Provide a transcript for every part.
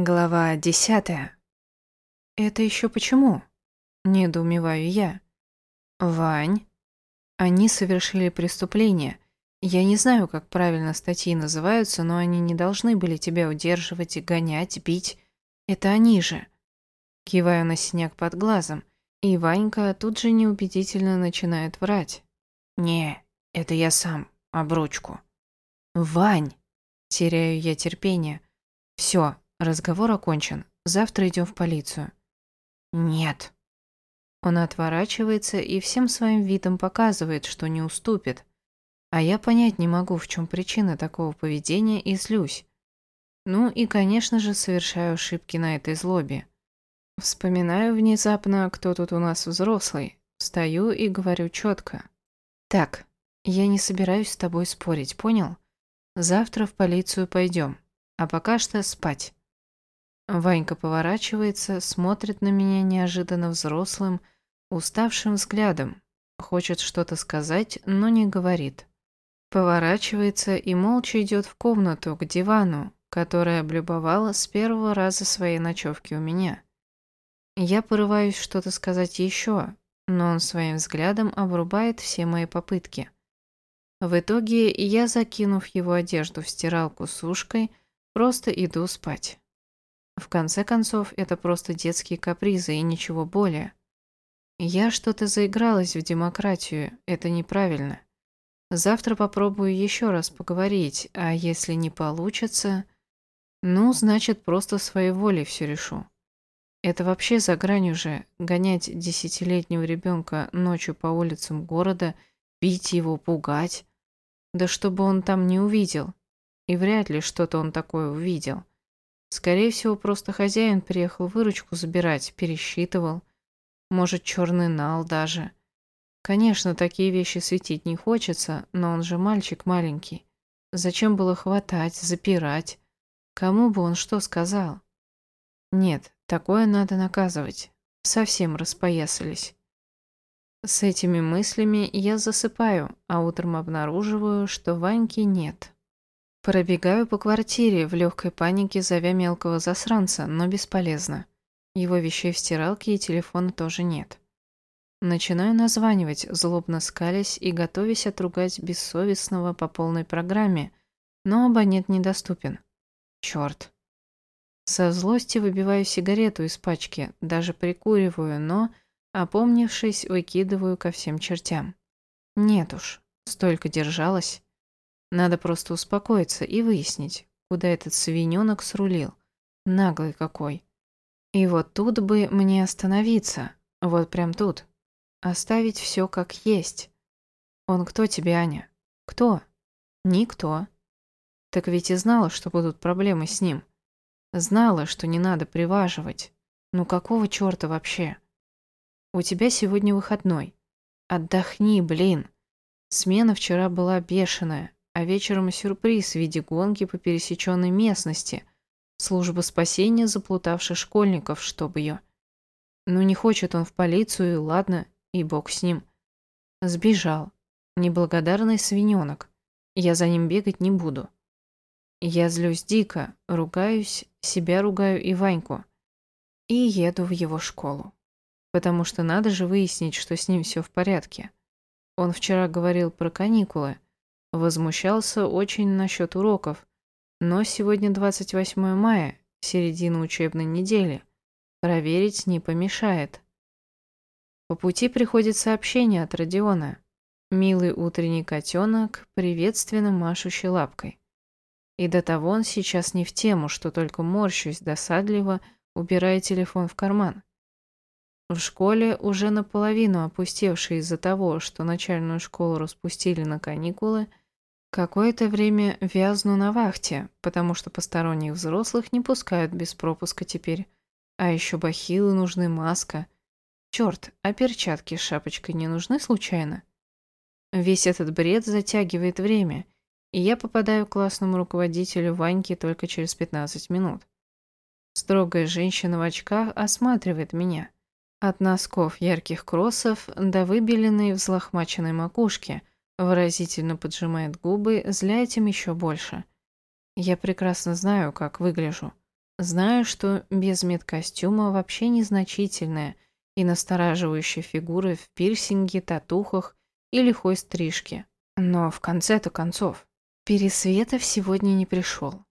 Глава десятая. «Это еще почему?» – недоумеваю я. «Вань, они совершили преступление. Я не знаю, как правильно статьи называются, но они не должны были тебя удерживать, гонять, бить. Это они же». Киваю на синяк под глазом, и Ванька тут же неубедительно начинает врать. «Не, это я сам, обручку». «Вань!» – теряю я терпение. «Все, Разговор окончен. Завтра идем в полицию. Нет. Он отворачивается и всем своим видом показывает, что не уступит. А я понять не могу, в чем причина такого поведения и злюсь. Ну и, конечно же, совершаю ошибки на этой злобе. Вспоминаю внезапно, кто тут у нас взрослый. Встаю и говорю четко. Так, я не собираюсь с тобой спорить, понял? Завтра в полицию пойдем. А пока что спать. Ванька поворачивается, смотрит на меня неожиданно взрослым, уставшим взглядом. Хочет что-то сказать, но не говорит. Поворачивается и молча идет в комнату, к дивану, которая облюбовала с первого раза своей ночевки у меня. Я порываюсь что-то сказать еще, но он своим взглядом обрубает все мои попытки. В итоге я, закинув его одежду в стиралку сушкой, просто иду спать. В конце концов, это просто детские капризы и ничего более. Я что-то заигралась в демократию, это неправильно. Завтра попробую еще раз поговорить, а если не получится, ну, значит, просто своей волей все решу. Это вообще за гранью же, гонять десятилетнего ребенка ночью по улицам города, бить его, пугать. Да чтобы он там не увидел. И вряд ли что-то он такое увидел. Скорее всего, просто хозяин приехал выручку забирать, пересчитывал. Может, черный нал даже. Конечно, такие вещи светить не хочется, но он же мальчик маленький. Зачем было хватать, запирать? Кому бы он что сказал? Нет, такое надо наказывать. Совсем распоясались. С этими мыслями я засыпаю, а утром обнаруживаю, что Ваньки нет. Пробегаю по квартире в легкой панике, зовя мелкого засранца, но бесполезно. Его вещей в стиралке и телефона тоже нет. Начинаю названивать, злобно скалясь и готовясь отругать бессовестного по полной программе, но абонент недоступен. Черт. Со злости выбиваю сигарету из пачки, даже прикуриваю, но, опомнившись, выкидываю ко всем чертям. Нет уж, столько держалась. Надо просто успокоиться и выяснить, куда этот свиненок срулил. Наглый какой. И вот тут бы мне остановиться. Вот прям тут. Оставить все как есть. Он кто тебе, Аня? Кто? Никто. Так ведь и знала, что будут проблемы с ним. Знала, что не надо приваживать. Ну какого черта вообще? У тебя сегодня выходной. Отдохни, блин. Смена вчера была бешеная а вечером сюрприз в виде гонки по пересеченной местности. Служба спасения заплутавших школьников, чтобы ее. Ну не хочет он в полицию, ладно, и бог с ним. Сбежал. Неблагодарный свиненок. Я за ним бегать не буду. Я злюсь дико, ругаюсь, себя ругаю и Ваньку. И еду в его школу. Потому что надо же выяснить, что с ним все в порядке. Он вчера говорил про каникулы, Возмущался очень насчет уроков. Но сегодня 28 мая, середина учебной недели. Проверить не помешает. По пути приходит сообщение от Родиона. Милый утренний котенок, приветственно машущий лапкой. И до того он сейчас не в тему, что только морщусь досадливо, убирая телефон в карман. В школе, уже наполовину опустевшей из-за того, что начальную школу распустили на каникулы, Какое-то время вязну на вахте, потому что посторонних взрослых не пускают без пропуска теперь. А еще бахилы нужны, маска. Черт, а перчатки с шапочкой не нужны случайно? Весь этот бред затягивает время, и я попадаю к классному руководителю Ваньке только через 15 минут. Строгая женщина в очках осматривает меня. От носков ярких кроссов до выбеленной взлохмаченной макушки – Выразительно поджимает губы, зля этим еще больше. Я прекрасно знаю, как выгляжу. Знаю, что без медкостюма вообще незначительная и настораживающая фигура в пирсинге, татухах и лихой стрижке. Но в конце-то концов, Пересветов сегодня не пришел.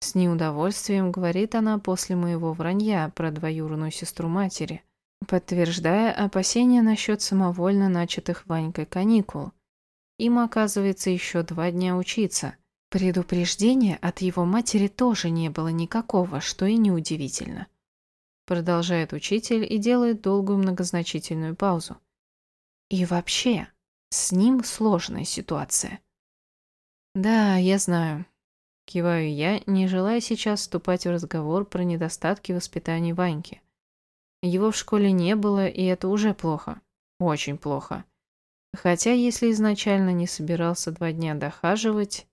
С неудовольствием говорит она после моего вранья про двоюродную сестру матери, подтверждая опасения насчет самовольно начатых Ванькой каникул. Им, оказывается, еще два дня учиться. Предупреждения от его матери тоже не было никакого, что и неудивительно. Продолжает учитель и делает долгую многозначительную паузу. И вообще, с ним сложная ситуация. Да, я знаю. Киваю я, не желая сейчас вступать в разговор про недостатки воспитания Ваньки. Его в школе не было, и это уже плохо. Очень плохо. Хотя, если изначально не собирался два дня дохаживать...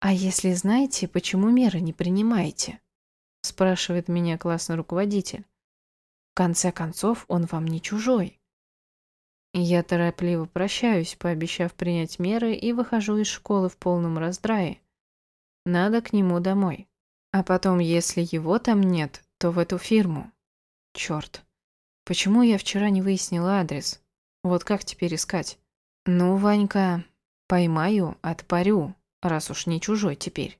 «А если знаете, почему меры не принимаете?» спрашивает меня классный руководитель. В конце концов, он вам не чужой. Я торопливо прощаюсь, пообещав принять меры, и выхожу из школы в полном раздрае. Надо к нему домой. А потом, если его там нет, то в эту фирму. Черт. Почему я вчера не выяснила адрес? Вот как теперь искать? Ну, Ванька, поймаю, отпарю, раз уж не чужой теперь.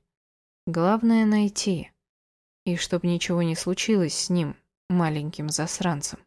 Главное найти. И чтоб ничего не случилось с ним, маленьким засранцем.